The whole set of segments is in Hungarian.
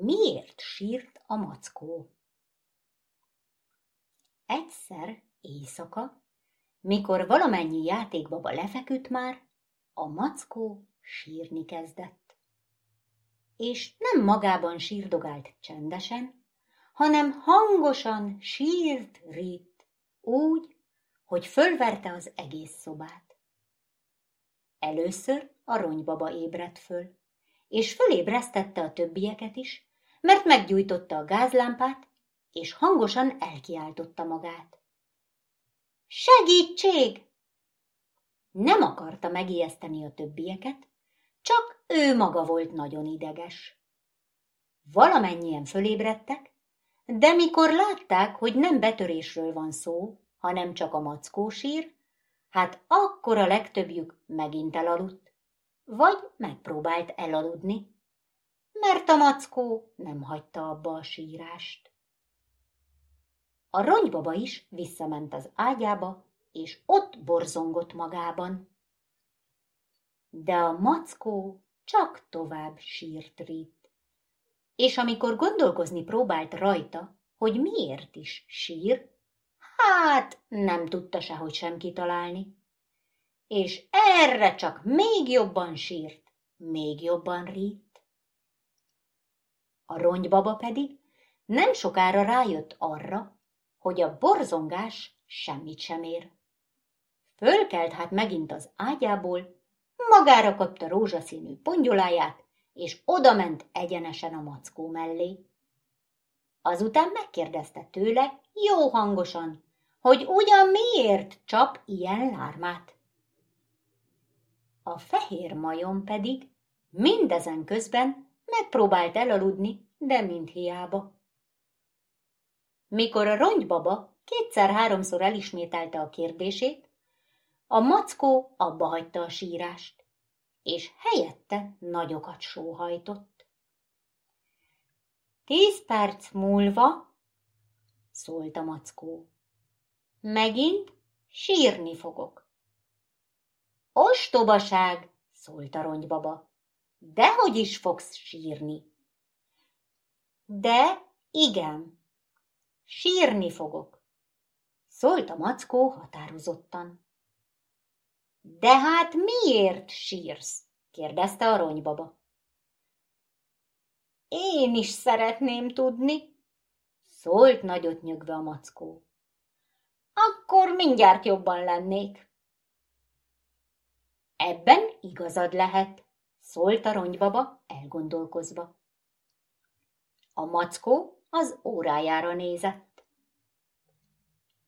miért sírt a mackó. Egyszer éjszaka, mikor valamennyi játékbaba lefeküdt már, a mackó sírni kezdett. És nem magában sírdogált csendesen, hanem hangosan sírt Rit, úgy, hogy fölverte az egész szobát. Először a ronybaba ébredt föl, és fölébresztette a többieket is, mert meggyújtotta a gázlámpát, és hangosan elkiáltotta magát. Segítség! Nem akarta megijeszteni a többieket, csak ő maga volt nagyon ideges. Valamennyien fölébredtek, de mikor látták, hogy nem betörésről van szó, hanem csak a mackó sír, hát akkor a legtöbbjük megint elaludt, vagy megpróbált elaludni, mert a mackó nem hagyta abba a sírást. A ronybaba is visszament az ágyába, és ott borzongott magában. De a mackó csak tovább sírt Rit. És amikor gondolkozni próbált rajta, hogy miért is sír, hát nem tudta sehogy sem kitalálni. És erre csak még jobban sírt, még jobban Rit. A ronybaba pedig nem sokára rájött arra, hogy a borzongás semmit sem ér. Fölkelt hát megint az ágyából, magára kapta rózsaszínű pongyoláját, és odament egyenesen a mackó mellé. Azután megkérdezte tőle jó hangosan, hogy ugyan miért csap ilyen lármát. A fehér majom pedig mindezen közben megpróbált elaludni, de mind hiába. Mikor a rongybaba kétszer-háromszor elismételte a kérdését, a mackó abba hagyta a sírást, és helyette nagyokat sóhajtott. Tíz perc múlva, szólt a mackó, megint sírni fogok. Ostobaság, szólt a rongybaba, dehogy is fogsz sírni. De igen, Sírni fogok, szólt a mackó határozottan. De hát miért sírsz? kérdezte a ronybaba. Én is szeretném tudni, szólt nagyot nyögve a mackó. Akkor mindjárt jobban lennék. Ebben igazad lehet, szólt a ronybaba elgondolkozva. A mackó az órájára nézett.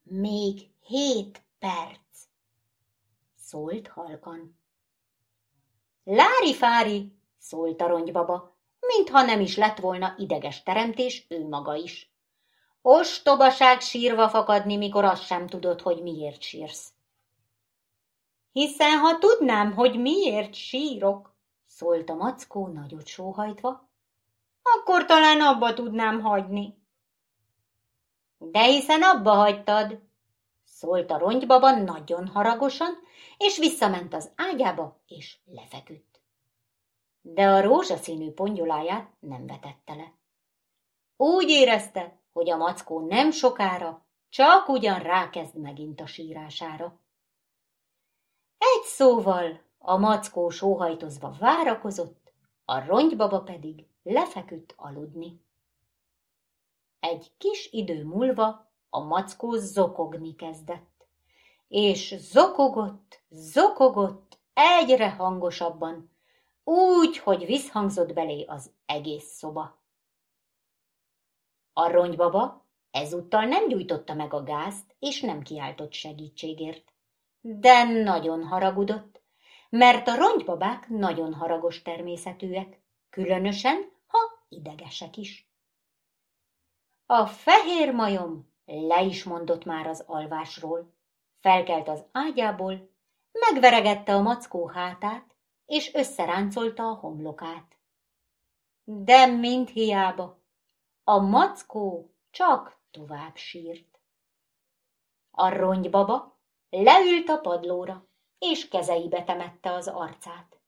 Még hét perc, szólt halkan. Lári-fári, szólt a ronybaba, mintha nem is lett volna ideges teremtés ő maga is. Ostobaság sírva fakadni, mikor azt sem tudod, hogy miért sírsz. Hiszen, ha tudnám, hogy miért sírok, szólt a mackó nagyot sóhajtva, akkor talán abba tudnám hagyni. De hiszen abba hagytad, szólt a rongybaba nagyon haragosan, és visszament az ágyába, és lefeküdt. De a rózsaszínű pongyoláját nem vetette le. Úgy érezte, hogy a mackó nem sokára, csak ugyan rákezd megint a sírására. Egy szóval a mackó sóhajtozva várakozott, a ronygybaba pedig lefeküdt aludni. Egy kis idő múlva a mackó zokogni kezdett, és zokogott, zokogott egyre hangosabban, úgy, hogy visszhangzott belé az egész szoba. A ronybaba ezúttal nem gyújtotta meg a gázt, és nem kiáltott segítségért. De nagyon haragudott, mert a ronybabák nagyon haragos természetűek, különösen, ha idegesek is. A fehér majom le is mondott már az alvásról, felkelt az ágyából, megveregette a mackó hátát, és összeráncolta a homlokát. De mind hiába, a mackó csak tovább sírt. A ronybaba leült a padlóra, és kezeibe temette az arcát.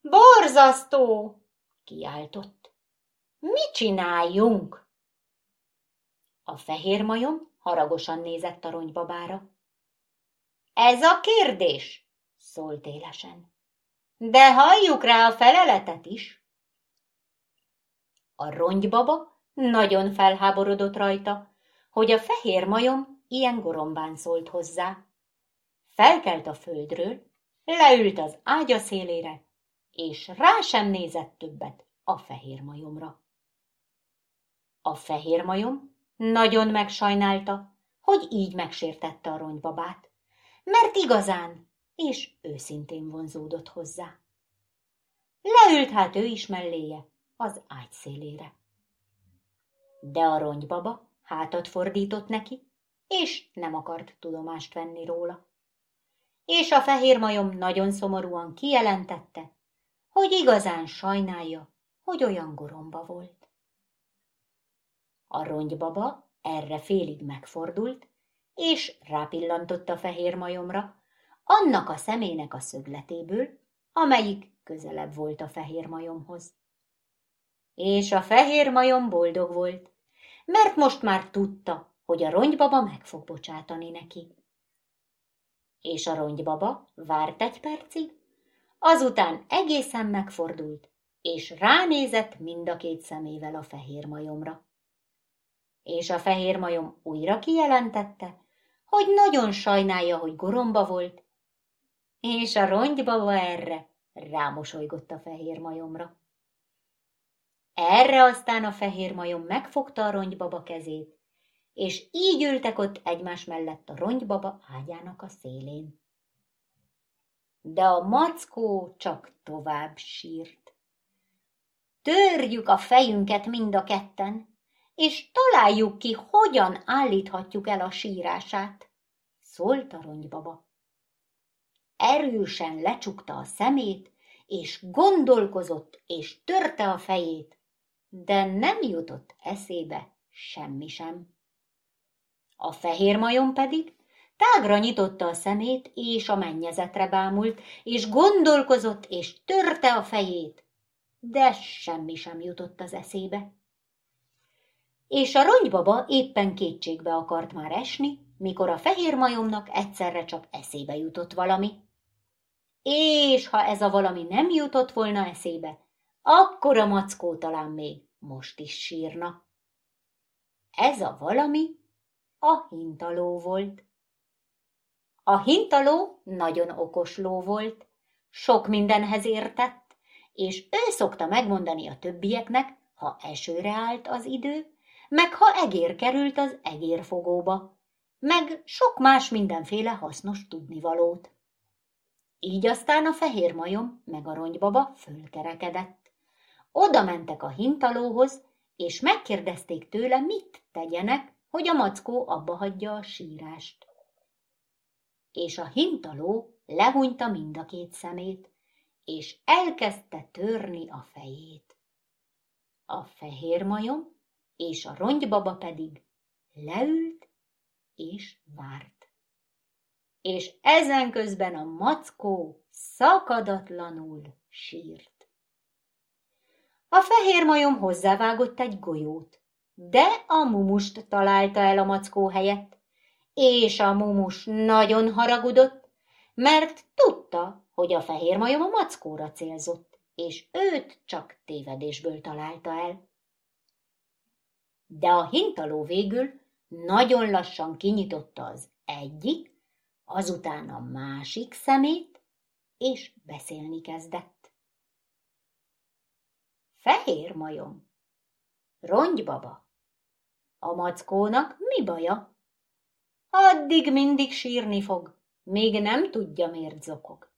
Borzasztó! kiáltott. Mit csináljunk? A fehér majom haragosan nézett a ronybabára. Ez a kérdés, szólt élesen. De halljuk rá a feleletet is. A rongybaba nagyon felháborodott rajta, hogy a fehér majom ilyen gorombán szólt hozzá. Felkelt a földről, leült az ágya szélére, és rá sem nézett többet a fehér majomra. A fehér majom nagyon megsajnálta, hogy így megsértette a ronybabát, mert igazán és őszintén vonzódott hozzá. Leült hát ő is melléje, az ágy szélére. De a rongybaba hátat fordított neki, és nem akart tudomást venni róla. És a fehér majom nagyon szomorúan kijelentette, hogy igazán sajnálja, hogy olyan goromba volt. A rongybaba erre félig megfordult, és rápillantott a fehér majomra, annak a szemének a szögletéből, amelyik közelebb volt a fehér majomhoz. És a fehér majom boldog volt, mert most már tudta, hogy a rongybaba meg fog bocsátani neki. És a rongybaba várt egy percig, azután egészen megfordult, és ránézett mind a két szemével a fehér majomra. És a fehér majom újra kijelentette, hogy nagyon sajnálja, hogy goromba volt, és a rongybaba erre rámosolygott a fehér majomra. Erre aztán a fehér majom megfogta a rongybaba kezét, és így ültek ott egymás mellett a rongybaba ágyának a szélén. De a mackó csak tovább sírt. Törjük a fejünket mind a ketten, és találjuk ki, hogyan állíthatjuk el a sírását, szólt a rongybaba erősen lecsukta a szemét, és gondolkozott, és törte a fejét, de nem jutott eszébe semmi sem. A fehér majom pedig tágra nyitotta a szemét, és a mennyezetre bámult, és gondolkozott, és törte a fejét, de semmi sem jutott az eszébe. És a ronybaba éppen kétségbe akart már esni, mikor a fehér majomnak egyszerre csak eszébe jutott valami. És ha ez a valami nem jutott volna eszébe, akkor a mackó talán még most is sírna. Ez a valami a hintaló volt. A hintaló nagyon okos ló volt, sok mindenhez értett, és ő szokta megmondani a többieknek, ha esőre állt az idő, meg ha egér került az egérfogóba, meg sok más mindenféle hasznos tudnivalót. Így aztán a fehér majom meg a rongybaba fölkerekedett. Oda mentek a hintalóhoz, és megkérdezték tőle, mit tegyenek, hogy a mackó abba hagyja a sírást. És a hintaló lehunyta mind a két szemét, és elkezdte törni a fejét. A fehér majom és a rongybaba pedig leült és várt és ezen közben a mackó szakadatlanul sírt. A fehér majom hozzávágott egy golyót, de a mumust találta el a mackó helyett, és a mumus nagyon haragudott, mert tudta, hogy a fehér majom a mackóra célzott, és őt csak tévedésből találta el. De a hintaló végül nagyon lassan kinyitotta az egyik, azután a másik szemét, és beszélni kezdett. Fehér majom, rongybaba, a mackónak mi baja? Addig mindig sírni fog, még nem tudja, miért zokog.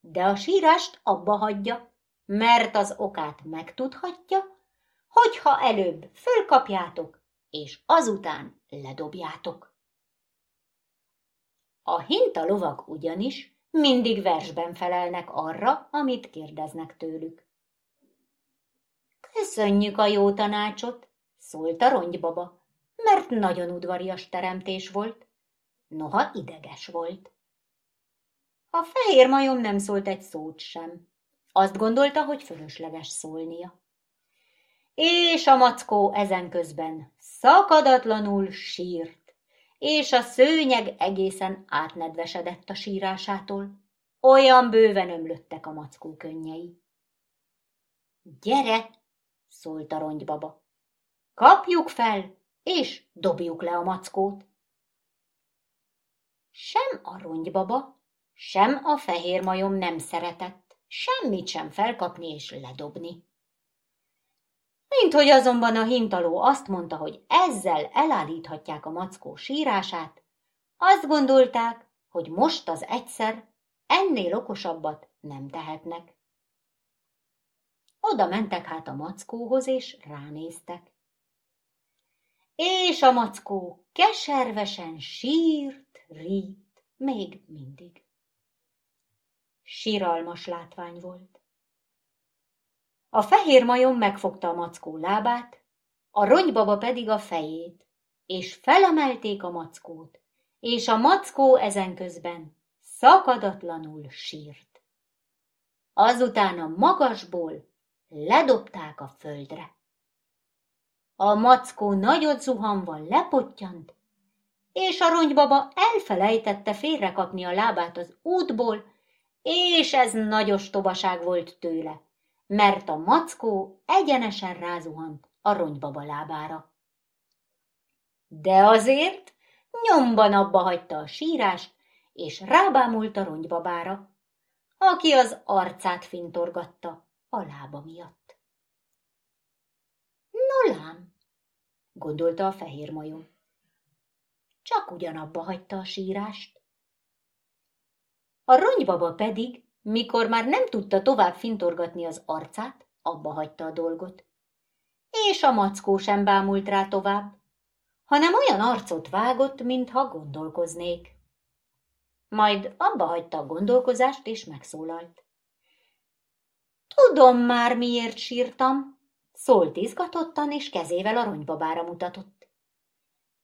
De a sírást abba hagyja, mert az okát megtudhatja, hogyha előbb fölkapjátok, és azután ledobjátok. A hinta lovak ugyanis mindig versben felelnek arra, amit kérdeznek tőlük. Köszönjük a jó tanácsot, szólt a rongybaba, mert nagyon udvarias teremtés volt, noha ideges volt. A fehér majom nem szólt egy szót sem. Azt gondolta, hogy fölösleges szólnia. és a mackó ezen közben szakadatlanul sírt, és a szőnyeg egészen átnedvesedett a sírásától. Olyan bőven ömlöttek a mackó könnyei. Gyere, szólt a rongybaba. Kapjuk fel, és dobjuk le a mackót. Sem a rongybaba, sem a fehér majom nem szeretett semmit sem felkapni és ledobni. Mint hogy azonban a hintaló azt mondta, hogy ezzel elállíthatják a mackó sírását, azt gondolták, hogy most az egyszer ennél okosabbat nem tehetnek. Oda mentek hát a mackóhoz, és ránéztek. És a mackó keservesen sírt, rít, még mindig. Siralmas látvány volt. A fehér majom megfogta a mackó lábát, a ronybaba pedig a fejét, és felemelték a mackót, és a mackó ezen közben szakadatlanul sírt. Azután a magasból ledobták a földre. A mackó nagyot zuhanva lepottyant, és a ronybaba elfelejtette félrekapni a lábát az útból, és ez nagyos tobaság volt tőle, mert a mackó egyenesen rázuhant a ronybaba lábára. De azért nyomban abba hagyta a sírást, és rábámult a ronybabára, aki az arcát fintorgatta a lába miatt. Nolám, gondolta a fehér majom. Csak ugyanabba hagyta a sírást. A ronybaba pedig, mikor már nem tudta tovább fintorgatni az arcát, abba hagyta a dolgot. És a mackó sem bámult rá tovább, hanem olyan arcot vágott, mintha gondolkoznék. Majd abba hagyta a gondolkozást, és megszólalt. Tudom már, miért sírtam, szólt izgatottan, és kezével a ronybabára mutatott.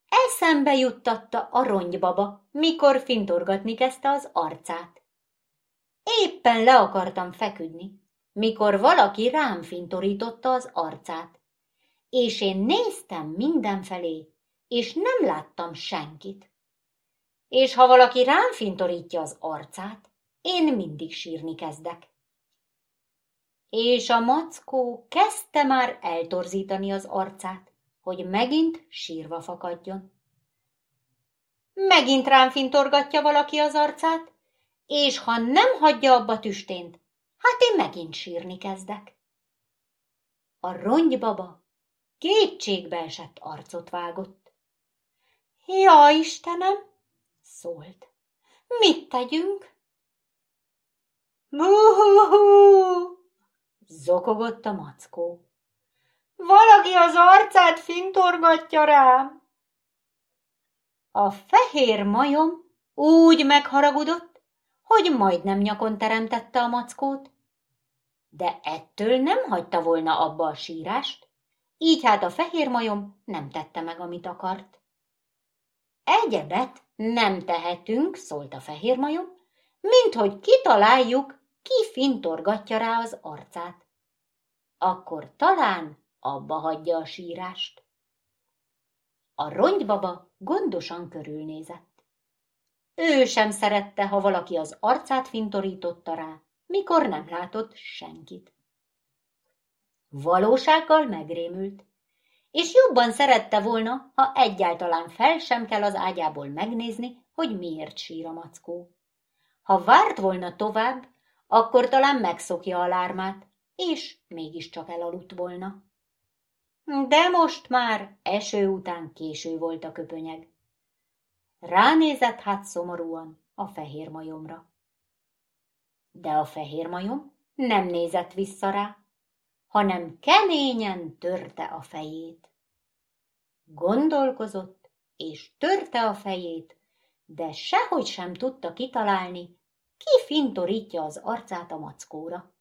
Eszembe juttatta a ronybaba, mikor fintorgatni kezdte az arcát. Éppen le akartam feküdni, mikor valaki rám fintorította az arcát, és én néztem mindenfelé, és nem láttam senkit. És ha valaki rám fintorítja az arcát, én mindig sírni kezdek. És a mackó kezdte már eltorzítani az arcát, hogy megint sírva fakadjon. Megint rám fintorgatja valaki az arcát, és ha nem hagyja abba tüstént, hát én megint sírni kezdek. A rongybaba kétségbe esett arcot vágott. Ja, Istenem, szólt. Mit tegyünk? Muhuhu! Zokogott a mackó. Valaki az arcát fintorgatja rám. A fehér majom úgy megharagudott, hogy majdnem nyakon teremtette a mackót, de ettől nem hagyta volna abba a sírást, így hát a fehér majom nem tette meg, amit akart. Egyebet nem tehetünk, szólt a fehér majom, mint hogy kitaláljuk, ki fintorgatja rá az arcát. Akkor talán abba hagyja a sírást. A rongybaba gondosan körülnézett. Ő sem szerette, ha valaki az arcát fintorította rá, mikor nem látott senkit. Valósággal megrémült, és jobban szerette volna, ha egyáltalán fel sem kell az ágyából megnézni, hogy miért sír a mackó. Ha várt volna tovább, akkor talán megszokja a lármát, és mégiscsak elaludt volna. De most már eső után késő volt a köpönyeg. Ránézett hát szomorúan a fehér majomra. De a fehér majom nem nézett vissza rá, hanem keményen törte a fejét. Gondolkozott, és törte a fejét, de sehogy sem tudta kitalálni, ki fintorítja az arcát a mackóra.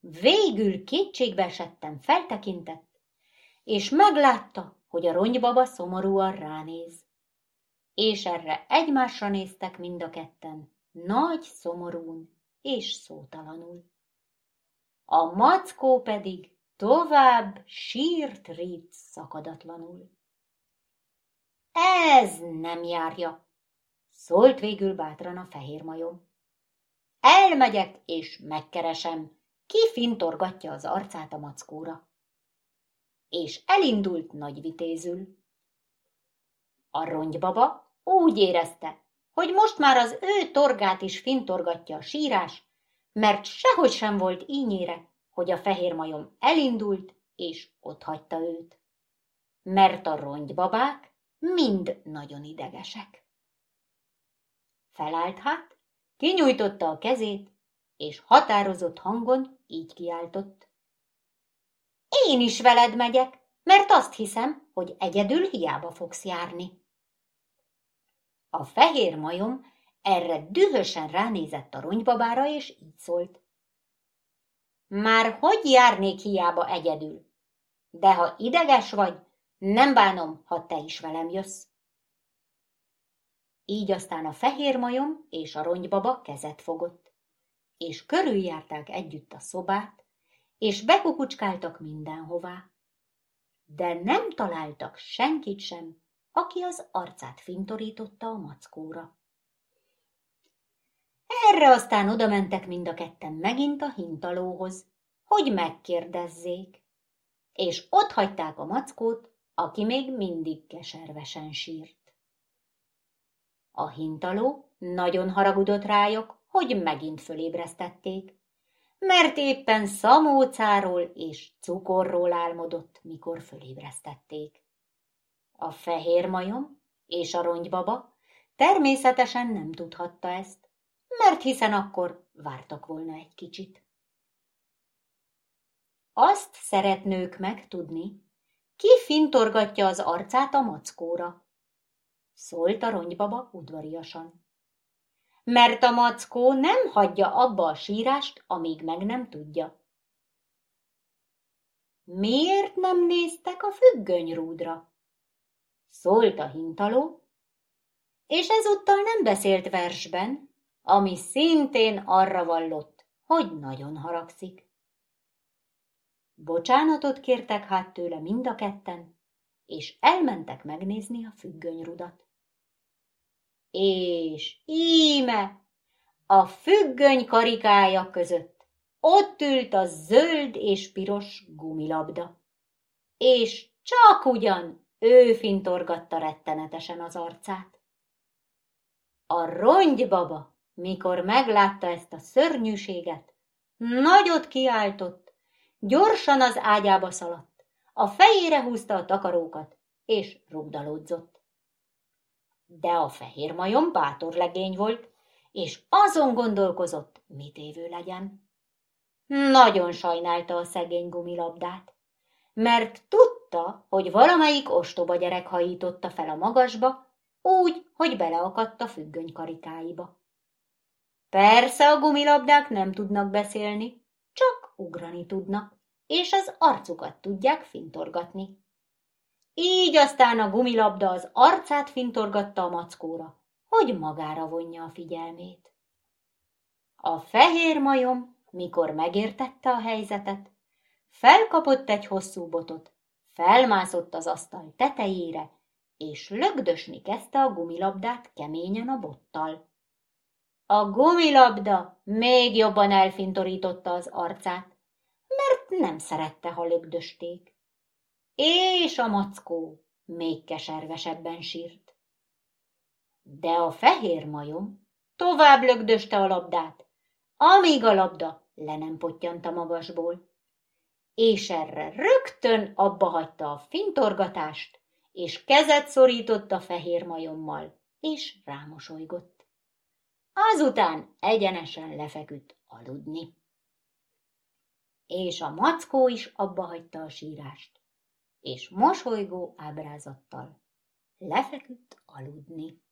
Végül kétségbe esettem feltekintett, és meglátta, hogy a ronybaba szomorúan ránéz. És erre egymásra néztek mind a ketten, nagy szomorún és szótalanul. A mackó pedig tovább sírt Ritz szakadatlanul. Ez nem járja, szólt végül bátran a fehér majom. Elmegyek és megkeresem, ki fintorgatja az arcát a mackóra. És elindult nagyvitézül. A rongybaba úgy érezte, hogy most már az ő torgát is fintorgatja a sírás, mert sehogy sem volt ínyére, hogy a fehér majom elindult és otthagyta őt. Mert a rongybabák mind nagyon idegesek. Felállt hát, kinyújtotta a kezét, és határozott hangon így kiáltott. Én is veled megyek, mert azt hiszem, hogy egyedül hiába fogsz járni. A fehér majom erre dühösen ránézett a ronybabára, és így szólt. Már hogy járnék hiába egyedül? De ha ideges vagy, nem bánom, ha te is velem jössz. Így aztán a fehér majom és a ronybaba kezet fogott, és körüljárták együtt a szobát, és bekukucskáltak mindenhová. De nem találtak senkit sem, aki az arcát fintorította a mackóra. Erre aztán odamentek mind a ketten megint a hintalóhoz, hogy megkérdezzék, és ott hagyták a mackót, aki még mindig keservesen sírt. A hintaló nagyon haragudott rájuk, hogy megint fölébresztették, mert éppen szamócáról és cukorról álmodott, mikor fölébresztették. A fehér majom és a rongybaba természetesen nem tudhatta ezt, mert hiszen akkor vártak volna egy kicsit. Azt szeretnők megtudni, ki fintorgatja az arcát a mackóra, szólt a rongybaba udvariasan. Mert a mackó nem hagyja abba a sírást, amíg meg nem tudja. Miért nem néztek a függönyrúdra? Szólt a hintaló, és ezúttal nem beszélt versben, ami szintén arra vallott, hogy nagyon haragszik. Bocsánatot kértek hát tőle mind a ketten, és elmentek megnézni a függönyrudat. És íme, a függöny karikája között ott ült a zöld és piros gumilabda, és csak ugyan ő fintorgatta rettenetesen az arcát. A rongybaba, mikor meglátta ezt a szörnyűséget, nagyot kiáltott, gyorsan az ágyába szaladt, a fejére húzta a takarókat, és rugdalódzott. De a fehér majom bátor legény volt, és azon gondolkozott, mit évő legyen. Nagyon sajnálta a szegény gumilabdát, mert tudta, hogy valamelyik ostoba gyerek hajította fel a magasba, úgy, hogy beleakadt a függöny karikáiba. Persze a gumilabdák nem tudnak beszélni, csak ugrani tudnak, és az arcukat tudják fintorgatni. Így aztán a gumilabda az arcát fintorgatta a mackóra, hogy magára vonja a figyelmét. A fehér majom, mikor megértette a helyzetet, felkapott egy hosszú botot, felmászott az asztal tetejére, és lögdösni kezdte a gumilabdát keményen a bottal. A gumilabda még jobban elfintorította az arcát, mert nem szerette, ha lögdösték. És a mackó még keservesebben sírt. De a fehér majom tovább lögdöste a labdát, amíg a labda le nem pottyant a magasból. És erre rögtön abba hagyta a fintorgatást, és kezet szorított a fehér majommal, és rámosolygott. Azután egyenesen lefeküdt aludni. És a mackó is abba hagyta a sírást, és mosolygó ábrázattal lefeküdt aludni.